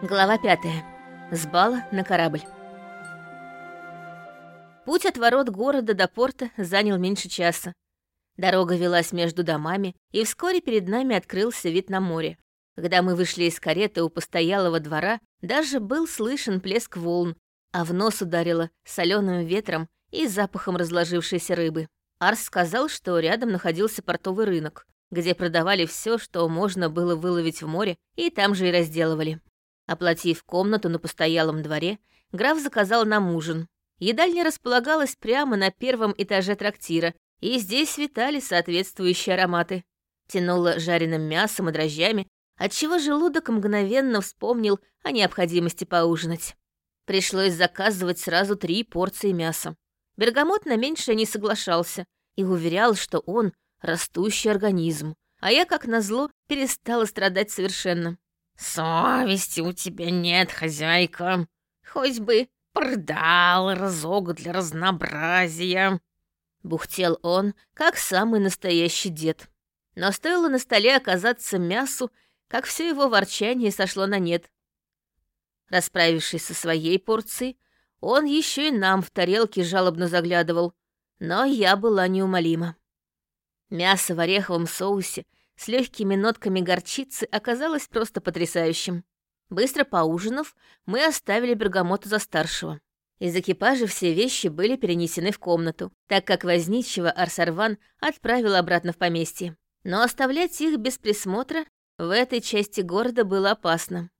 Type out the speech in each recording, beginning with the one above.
Глава пятая. С бала на корабль. Путь от ворот города до порта занял меньше часа. Дорога велась между домами, и вскоре перед нами открылся вид на море. Когда мы вышли из кареты у постоялого двора, даже был слышен плеск волн, а в нос ударило соленым ветром и запахом разложившейся рыбы. Арс сказал, что рядом находился портовый рынок, где продавали все, что можно было выловить в море, и там же и разделывали. Оплатив комнату на постоялом дворе, граф заказал нам ужин. Едальня располагалась прямо на первом этаже трактира, и здесь витали соответствующие ароматы. Тянуло жареным мясом и дрожжами, отчего желудок мгновенно вспомнил о необходимости поужинать. Пришлось заказывать сразу три порции мяса. Бергамот на меньшее не соглашался и уверял, что он — растущий организм, а я, как назло, перестала страдать совершенно. «Совести у тебя нет, хозяйка. Хоть бы продал разок для разнообразия». Бухтел он, как самый настоящий дед. Но стоило на столе оказаться мясу, как все его ворчание сошло на нет. Расправившись со своей порцией, он еще и нам в тарелке жалобно заглядывал, но я была неумолима. Мясо в ореховом соусе — с легкими нотками горчицы оказалось просто потрясающим. Быстро поужинав, мы оставили бергамота за старшего. Из экипажа все вещи были перенесены в комнату, так как возничего Арсарван отправил обратно в поместье. Но оставлять их без присмотра в этой части города было опасно.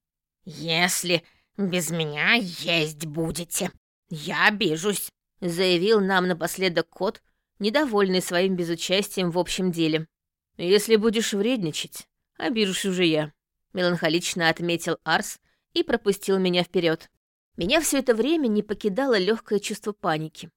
«Если без меня есть будете, я обижусь», — заявил нам напоследок кот, недовольный своим безучастием в общем деле. «Если будешь вредничать, обижусь уже я», — меланхолично отметил Арс и пропустил меня вперед. Меня все это время не покидало легкое чувство паники.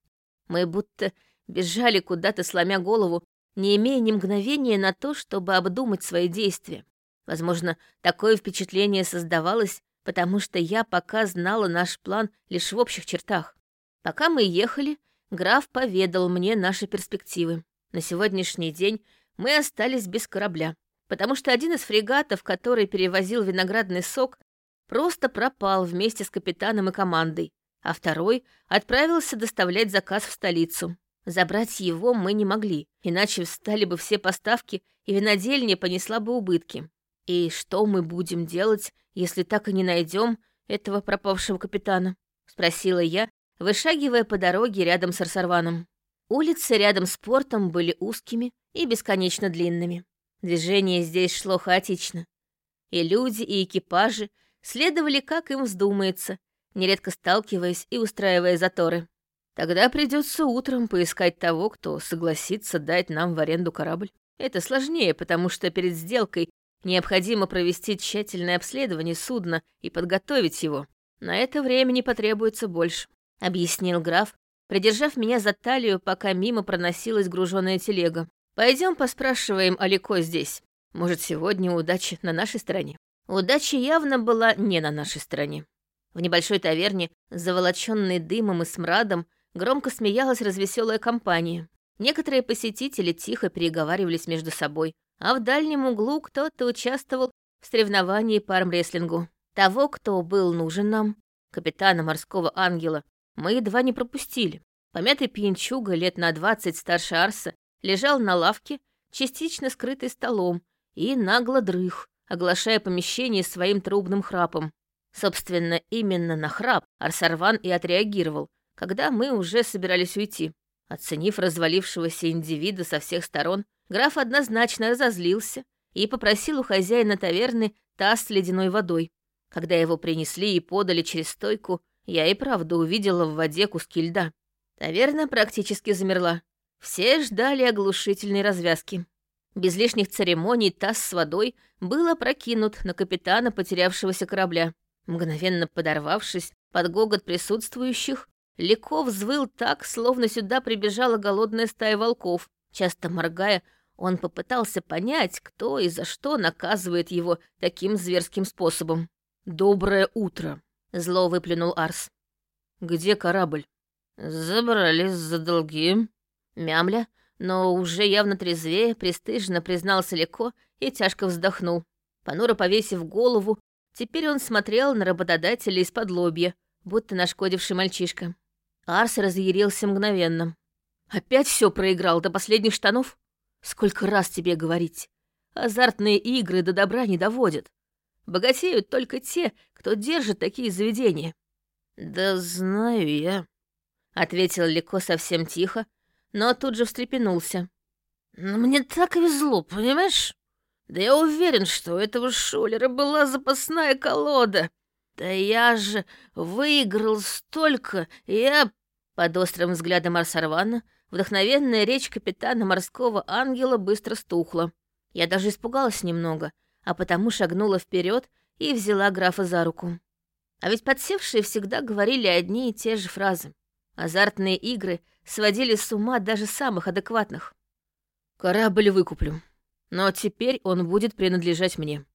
Мы будто бежали куда-то, сломя голову, не имея ни мгновения на то, чтобы обдумать свои действия. Возможно, такое впечатление создавалось, потому что я пока знала наш план лишь в общих чертах. Пока мы ехали, граф поведал мне наши перспективы. На сегодняшний день мы остались без корабля, потому что один из фрегатов, который перевозил виноградный сок, просто пропал вместе с капитаном и командой, а второй отправился доставлять заказ в столицу. Забрать его мы не могли, иначе встали бы все поставки, и винодельня понесла бы убытки. И что мы будем делать, если так и не найдем этого пропавшего капитана? Спросила я, вышагивая по дороге рядом с Арсарваном. Улицы рядом с портом были узкими, и бесконечно длинными. Движение здесь шло хаотично. И люди, и экипажи следовали, как им вздумается, нередко сталкиваясь и устраивая заторы. Тогда придется утром поискать того, кто согласится дать нам в аренду корабль. Это сложнее, потому что перед сделкой необходимо провести тщательное обследование судна и подготовить его. На это времени потребуется больше, объяснил граф, придержав меня за талию, пока мимо проносилась груженная телега. Пойдем поспрашиваем Алико здесь. Может, сегодня удача на нашей стороне. Удача явно была не на нашей стороне. В небольшой таверне, заволоченной дымом и смрадом, громко смеялась развеселая компания. Некоторые посетители тихо переговаривались между собой, а в дальнем углу кто-то участвовал в соревновании по армрестлингу. Того, кто был нужен нам, капитана морского ангела, мы едва не пропустили. Помятый пьянчуга лет на двадцать старше Арса лежал на лавке, частично скрытый столом, и нагло дрых, оглашая помещение своим трубным храпом. Собственно, именно на храп Арсарван и отреагировал, когда мы уже собирались уйти. Оценив развалившегося индивида со всех сторон, граф однозначно разозлился и попросил у хозяина таверны таз с ледяной водой. Когда его принесли и подали через стойку, я и правда увидела в воде куски льда. Таверна практически замерла. Все ждали оглушительной развязки. Без лишних церемоний таз с водой был опрокинут на капитана потерявшегося корабля. Мгновенно подорвавшись под гогот присутствующих, Ликов взвыл так, словно сюда прибежала голодная стая волков. Часто моргая, он попытался понять, кто и за что наказывает его таким зверским способом. «Доброе утро!» — зло выплюнул Арс. «Где корабль?» «Забрались за долги», Мямля, но уже явно трезвее, престижно признался Леко и тяжко вздохнул. Понуро повесив голову, Теперь он смотрел на работодателя из-под лобья, будто нашкодивший мальчишка. Арс разъярился мгновенно. «Опять все проиграл до последних штанов? Сколько раз тебе говорить? Азартные игры до добра не доводят. Богатеют только те, кто держит такие заведения». «Да знаю я», — ответил Лико совсем тихо, но тут же встрепенулся. «Но мне так везло, понимаешь? Да я уверен, что у этого шулера была запасная колода. Да я же выиграл столько, я...» Под острым взглядом Арсарвана вдохновенная речь капитана морского ангела быстро стухла. Я даже испугалась немного, а потому шагнула вперед и взяла графа за руку. А ведь подсевшие всегда говорили одни и те же фразы. Азартные игры сводили с ума даже самых адекватных. «Корабль выкуплю. Но теперь он будет принадлежать мне.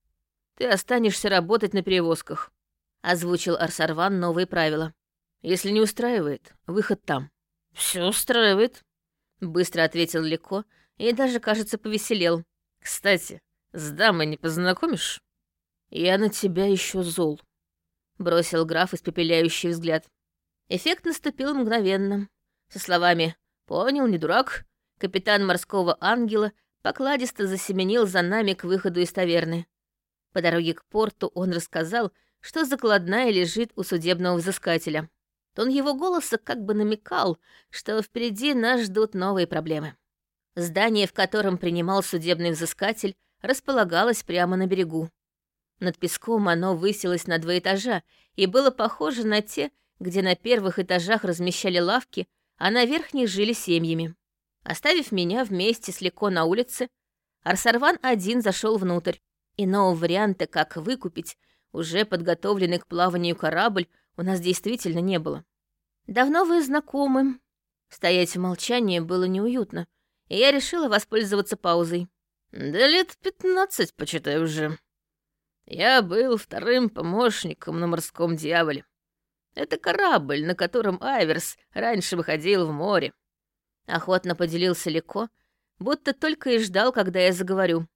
Ты останешься работать на перевозках», — озвучил Арсарван новые правила. «Если не устраивает, выход там». Все устраивает», — быстро ответил Леко и даже, кажется, повеселел. «Кстати, с дамой не познакомишь?» «Я на тебя еще зол», — бросил граф испепеляющий взгляд. Эффект наступил мгновенно. Со словами «Понял, не дурак», капитан морского ангела покладисто засеменил за нами к выходу из таверны. По дороге к порту он рассказал, что закладная лежит у судебного взыскателя. Тон его голоса как бы намекал, что впереди нас ждут новые проблемы. Здание, в котором принимал судебный взыскатель, располагалось прямо на берегу. Над песком оно высилось на два этажа и было похоже на те, где на первых этажах размещали лавки, а на верхних жили семьями. Оставив меня вместе с Леко на улице, Арсарван один зашел внутрь. Иного варианта, как выкупить уже подготовленный к плаванию корабль, у нас действительно не было. «Давно вы знакомы?» Стоять в молчании было неуютно, и я решила воспользоваться паузой. «Да лет пятнадцать, почитай уже. Я был вторым помощником на морском дьяволе. Это корабль, на котором Айверс раньше выходил в море. Охотно поделился Леко, будто только и ждал, когда я заговорю.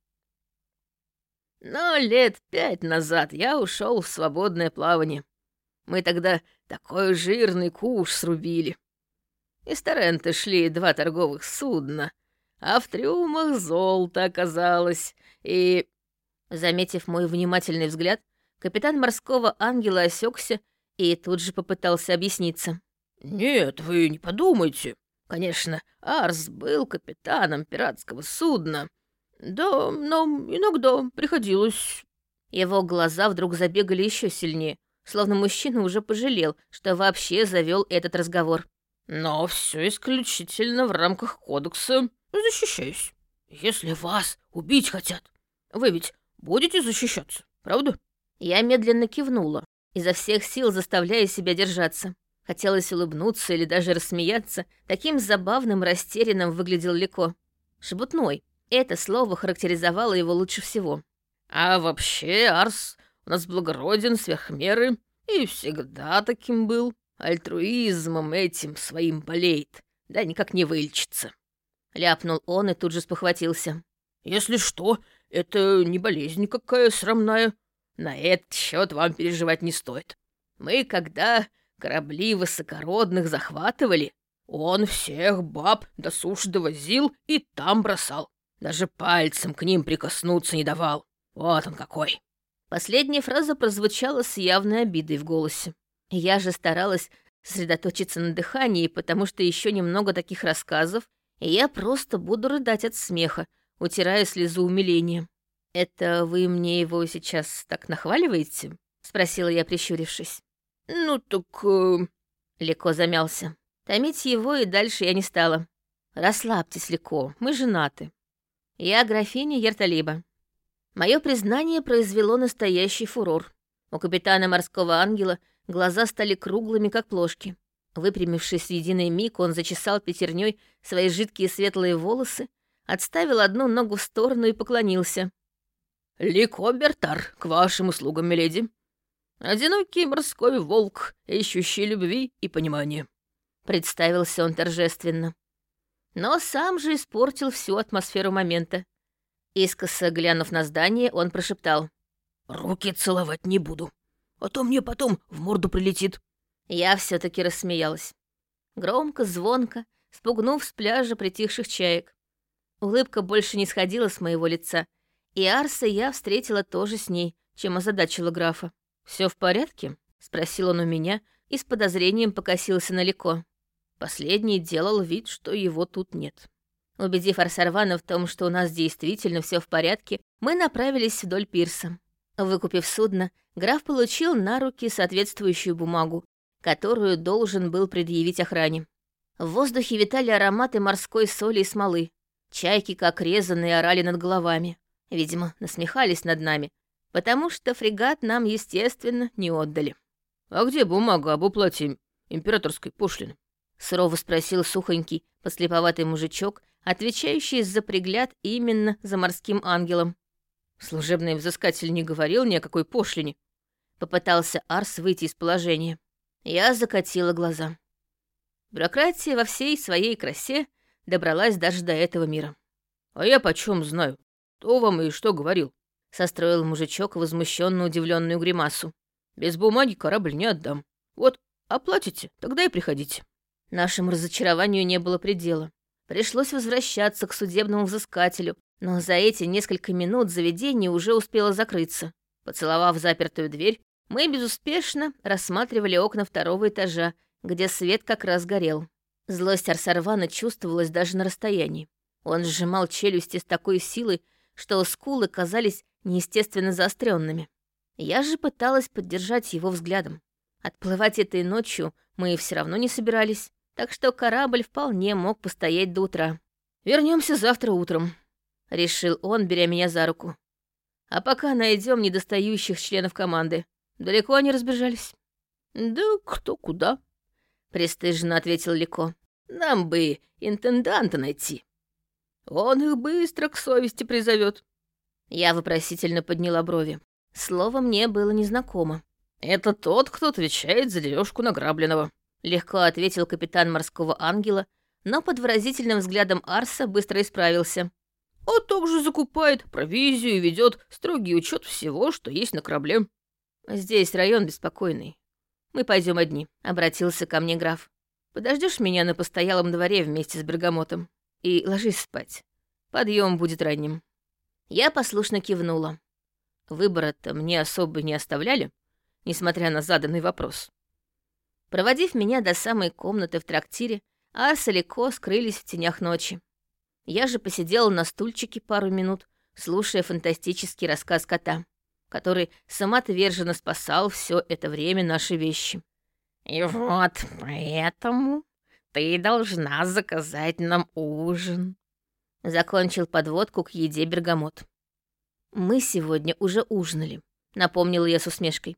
Но лет пять назад я ушел в свободное плавание. Мы тогда такой жирный куш срубили. Из Торрента шли два торговых судна, а в трюмах золото оказалось, и... Заметив мой внимательный взгляд, капитан морского ангела осекся и тут же попытался объясниться. «Нет, вы не подумайте. Конечно, Арс был капитаном пиратского судна. Да, но иногда приходилось...» Его глаза вдруг забегали еще сильнее, словно мужчина уже пожалел, что вообще завел этот разговор. «Но все исключительно в рамках кодекса. Защищаюсь. Если вас убить хотят, вы ведь будете защищаться, правда?» Я медленно кивнула, изо всех сил заставляя себя держаться. Хотелось улыбнуться или даже рассмеяться. Таким забавным, растерянным выглядел Лико. Шебутной. Это слово характеризовало его лучше всего. «А вообще, Арс у нас благороден сверх меры и всегда таким был. Альтруизмом этим своим болеет, да никак не вылечится». Ляпнул он и тут же спохватился. «Если что, это не болезнь какая срамная. На этот счет вам переживать не стоит. Мы, когда Корабли высокородных захватывали. Он всех баб до суш довозил и там бросал. Даже пальцем к ним прикоснуться не давал. Вот он какой. Последняя фраза прозвучала с явной обидой в голосе. Я же старалась сосредоточиться на дыхании, потому что еще немного таких рассказов, и я просто буду рыдать от смеха, утирая слезу умиления. «Это вы мне его сейчас так нахваливаете?» — спросила я, прищурившись. «Ну так...» э... Леко замялся. Томить его и дальше я не стала. «Расслабьтесь, Леко, мы женаты. Я графиня Ерталиба». Мое признание произвело настоящий фурор. У капитана морского ангела глаза стали круглыми, как плошки. Выпрямившись в единый миг, он зачесал пятерней свои жидкие светлые волосы, отставил одну ногу в сторону и поклонился. «Лико Бертар, к вашим услугам, миледи. Одинокий морской волк, ищущий любви и понимания. Представился он торжественно. Но сам же испортил всю атмосферу момента. Искоса глянув на здание, он прошептал. руки целовать не буду, а то мне потом в морду прилетит». Я все таки рассмеялась. Громко, звонко, спугнув с пляжа притихших чаек. Улыбка больше не сходила с моего лица, и Арса я встретила тоже с ней, чем озадачила графа. Все в порядке?» — спросил он у меня и с подозрением покосился на Лико. Последний делал вид, что его тут нет. Убедив Арсарвана в том, что у нас действительно все в порядке, мы направились вдоль пирса. Выкупив судно, граф получил на руки соответствующую бумагу, которую должен был предъявить охране. В воздухе витали ароматы морской соли и смолы. Чайки, как резанные, орали над головами. Видимо, насмехались над нами, потому что фрегат нам, естественно, не отдали. «А где бумага об уплате императорской пошлины?» — сурово спросил сухонький, послеповатый мужичок, отвечающий за пригляд именно за морским ангелом. Служебный взыскатель не говорил ни о какой пошлине. Попытался Арс выйти из положения. Я закатила глаза. Бюрократия во всей своей красе добралась даже до этого мира. «А я почем знаю? Кто вам и что говорил?» — состроил мужичок возмущенно удивленную гримасу. «Без бумаги корабль не отдам. Вот, оплатите, тогда и приходите». Нашему разочарованию не было предела. Пришлось возвращаться к судебному взыскателю, но за эти несколько минут заведение уже успело закрыться. Поцеловав запертую дверь, мы безуспешно рассматривали окна второго этажа, где свет как раз горел. Злость Арсарвана чувствовалась даже на расстоянии. Он сжимал челюсти с такой силой, что скулы казались неестественно заостренными. Я же пыталась поддержать его взглядом. Отплывать этой ночью мы все равно не собирались, так что корабль вполне мог постоять до утра. Вернемся завтра утром», — решил он, беря меня за руку. «А пока найдем недостающих членов команды. Далеко они разбежались?» «Да кто куда?» — престижно ответил Лико. «Нам бы интенданта найти. Он их быстро к совести призовет. Я вопросительно подняла брови. Слово мне было незнакомо. «Это тот, кто отвечает за дележку награбленного», — легко ответил капитан морского ангела, но под выразительным взглядом Арса быстро исправился. «А также закупает провизию и ведет строгий учет всего, что есть на корабле». «Здесь район беспокойный. Мы пойдем одни», — обратился ко мне граф. Подождешь меня на постоялом дворе вместе с бергамотом и ложись спать. Подъем будет ранним». Я послушно кивнула. Выбора-то мне особо не оставляли, несмотря на заданный вопрос. Проводив меня до самой комнаты в трактире, Арс и Лико скрылись в тенях ночи. Я же посидела на стульчике пару минут, слушая фантастический рассказ кота, который самоотверженно спасал все это время наши вещи. «И вот поэтому ты должна заказать нам ужин», Закончил подводку к еде бергамот. «Мы сегодня уже ужинали», — напомнила я с усмешкой.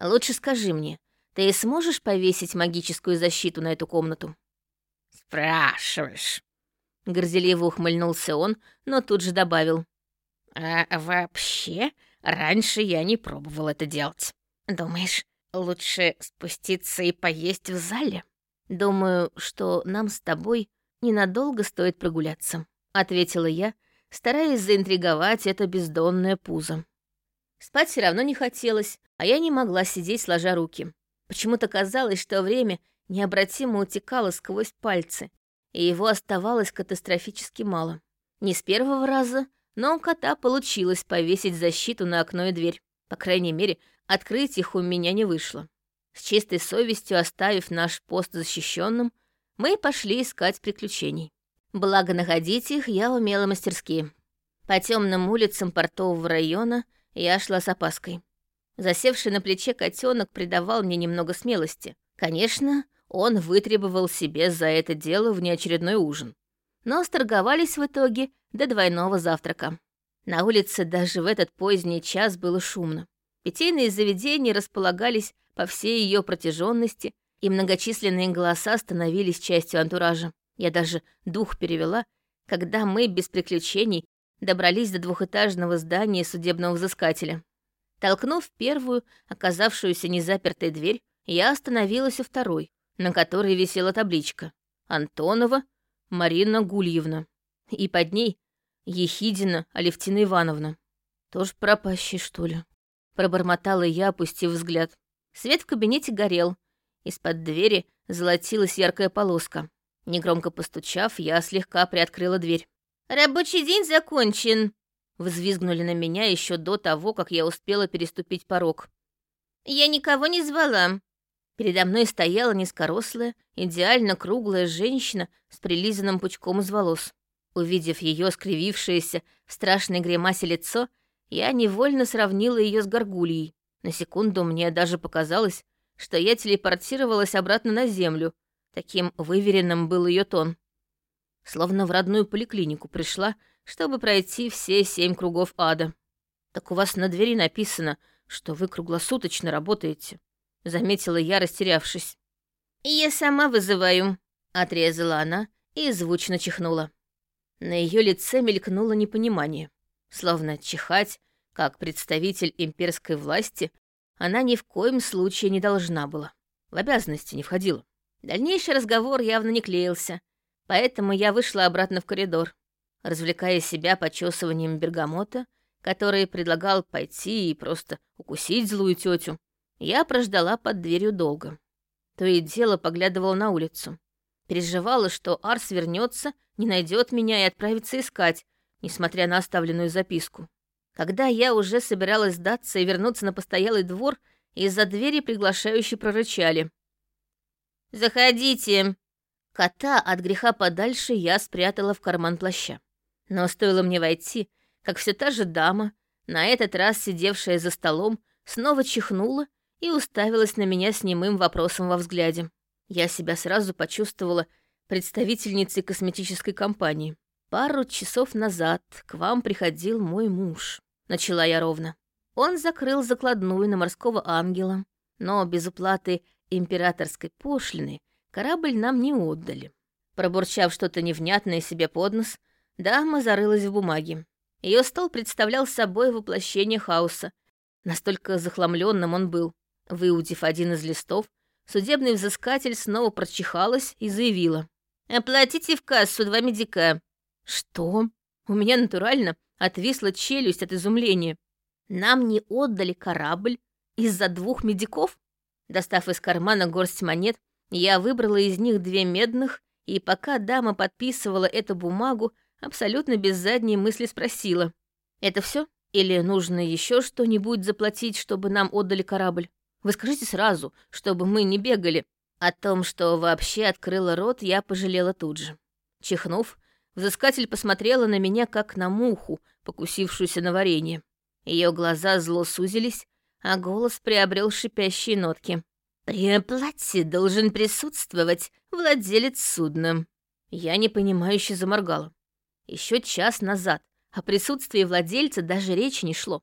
«Лучше скажи мне, ты сможешь повесить магическую защиту на эту комнату?» «Спрашиваешь?» Горделиво ухмыльнулся он, но тут же добавил. «А вообще, раньше я не пробовал это делать. Думаешь, лучше спуститься и поесть в зале?» «Думаю, что нам с тобой ненадолго стоит прогуляться», ответила я, стараясь заинтриговать это бездонное пузо. Спать все равно не хотелось, а я не могла сидеть сложа руки. Почему-то казалось, что время необратимо утекало сквозь пальцы, и его оставалось катастрофически мало. Не с первого раза, но у кота получилось повесить защиту на окно и дверь. По крайней мере, открыть их у меня не вышло. С чистой совестью оставив наш пост защищенным, мы пошли искать приключений. Благо находить их я умела мастерски. По темным улицам портового района я шла с опаской. Засевший на плече котенок придавал мне немного смелости. Конечно, он вытребовал себе за это дело внеочередной ужин. Но сторговались в итоге до двойного завтрака. На улице даже в этот поздний час было шумно. Питейные заведения располагались по всей ее протяженности, и многочисленные голоса становились частью антуража. Я даже дух перевела, когда мы без приключений добрались до двухэтажного здания судебного взыскателя. Толкнув первую, оказавшуюся незапертой дверь, я остановилась у второй, на которой висела табличка «Антонова Марина Гульевна». И под ней Ехидина Алевтина Ивановна. Тоже пропащий, что ли? Пробормотала я, опустив взгляд. Свет в кабинете горел. Из-под двери золотилась яркая полоска. Негромко постучав, я слегка приоткрыла дверь. «Рабочий день закончен!» Взвизгнули на меня еще до того, как я успела переступить порог. «Я никого не звала!» Передо мной стояла низкорослая, идеально круглая женщина с прилизанным пучком из волос. Увидев ее скривившееся в страшной гримасе лицо, я невольно сравнила ее с горгульей. На секунду мне даже показалось, что я телепортировалась обратно на землю. Таким выверенным был ее тон. Словно в родную поликлинику пришла, чтобы пройти все семь кругов ада. Так у вас на двери написано, что вы круглосуточно работаете. Заметила я, растерявшись. «Я сама вызываю», — отрезала она и звучно чихнула. На ее лице мелькнуло непонимание. Словно чихать, как представитель имперской власти, она ни в коем случае не должна была. В обязанности не входила. Дальнейший разговор явно не клеился, поэтому я вышла обратно в коридор, развлекая себя почесыванием бергамота, который предлагал пойти и просто укусить злую тетю. Я прождала под дверью долго. То и дело поглядывала на улицу. Переживала, что Арс вернется, не найдет меня и отправится искать, несмотря на оставленную записку. Когда я уже собиралась сдаться и вернуться на постоялый двор, из-за двери приглашающие прорычали. «Заходите!» Кота от греха подальше я спрятала в карман плаща. Но стоило мне войти, как все та же дама, на этот раз сидевшая за столом, снова чихнула и уставилась на меня с немым вопросом во взгляде. Я себя сразу почувствовала представительницей косметической компании. Пару часов назад к вам приходил мой муж. Начала я ровно. Он закрыл закладную на морского ангела, но без уплаты императорской пошлины корабль нам не отдали. Пробурчав что-то невнятное себе под нос, дама зарылась в бумаге. Ее стол представлял собой воплощение хаоса. Настолько захламленным он был. Выудив один из листов, судебный взыскатель снова прочихалась и заявила. «Оплатите в кассу два медика». «Что?» У меня натурально отвисла челюсть от изумления. Нам не отдали корабль из-за двух медиков? Достав из кармана горсть монет, я выбрала из них две медных, и пока дама подписывала эту бумагу, абсолютно без задней мысли спросила. «Это все? Или нужно еще что-нибудь заплатить, чтобы нам отдали корабль? Вы скажите сразу, чтобы мы не бегали». О том, что вообще открыла рот, я пожалела тут же. Чихнув, взыскатель посмотрела на меня, как на муху, покусившуюся на варенье. Ее глаза зло сузились, а голос приобрел шипящие нотки. «При оплате должен присутствовать владелец судна». Я непонимающе заморгала. Еще час назад о присутствии владельца даже речи не шло.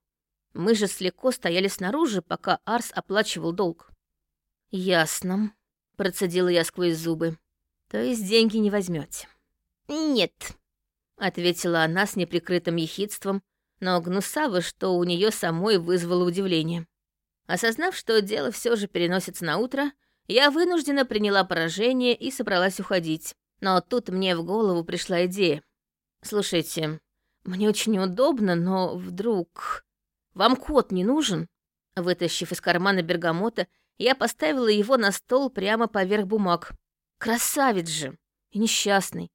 Мы же с Леко стояли снаружи, пока Арс оплачивал долг. «Ясно», — процедила я сквозь зубы. «То есть деньги не возьмете. «Нет», — ответила она с неприкрытым ехидством, но гнусаво, что у нее самой вызвало удивление. Осознав, что дело все же переносится на утро, я вынуждена приняла поражение и собралась уходить. Но тут мне в голову пришла идея. «Слушайте, мне очень неудобно, но вдруг... Вам кот не нужен?» Вытащив из кармана бергамота, я поставила его на стол прямо поверх бумаг. Красавец же! И несчастный.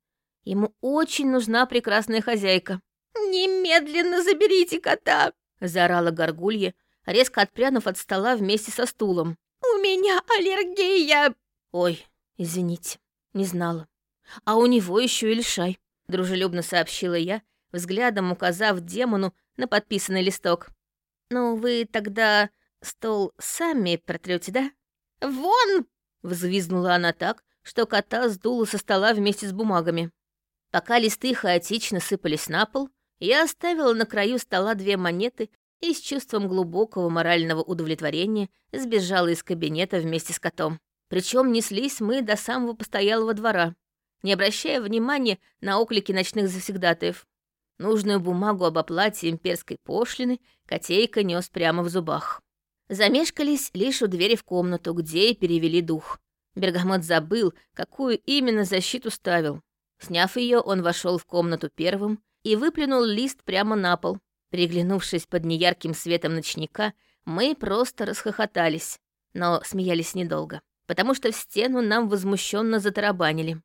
Ему очень нужна прекрасная хозяйка. «Немедленно заберите кота!» — заорала горгулья, резко отпрянув от стола вместе со стулом. «У меня аллергия!» «Ой, извините, не знала. А у него еще и лишай», — дружелюбно сообщила я, взглядом указав демону на подписанный листок. «Ну, вы тогда стол сами протрете, да?» «Вон!» — взвизгнула она так, что кота сдуло со стола вместе с бумагами. Пока листы хаотично сыпались на пол, я оставила на краю стола две монеты и с чувством глубокого морального удовлетворения сбежала из кабинета вместе с котом. Причем неслись мы до самого постоялого двора, не обращая внимания на оклики ночных завсегдатаев. Нужную бумагу об оплате имперской пошлины котейка нес прямо в зубах. Замешкались лишь у двери в комнату, где и перевели дух. Бергамот забыл, какую именно защиту ставил. Сняв ее, он вошел в комнату первым и выплюнул лист прямо на пол. Приглянувшись под неярким светом ночника, Мы просто расхохотались, но смеялись недолго, потому что в стену нам возмущенно затарабанили.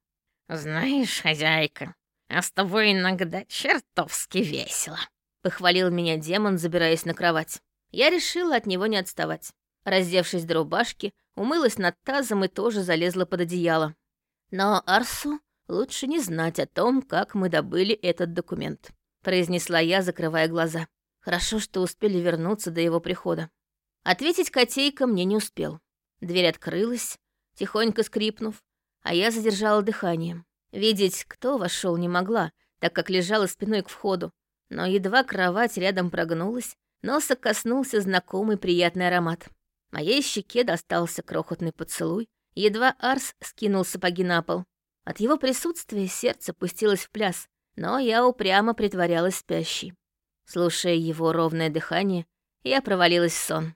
«Знаешь, хозяйка, а с тобой иногда чертовски весело», — похвалил меня демон, забираясь на кровать. Я решила от него не отставать. Раздевшись до рубашки, умылась над тазом и тоже залезла под одеяло. Но Арсу лучше не знать о том, как мы добыли этот документ, произнесла я, закрывая глаза. Хорошо, что успели вернуться до его прихода. Ответить котейка мне не успел. Дверь открылась, тихонько скрипнув, а я задержала дыхание. Видеть, кто вошел, не могла, так как лежала спиной к входу. Но едва кровать рядом прогнулась, носа коснулся знакомый приятный аромат. Моей щеке достался крохотный поцелуй, едва Арс скинул сапоги на пол. От его присутствия сердце пустилось в пляс, но я упрямо притворялась спящей. Слушая его ровное дыхание, я провалилась в сон.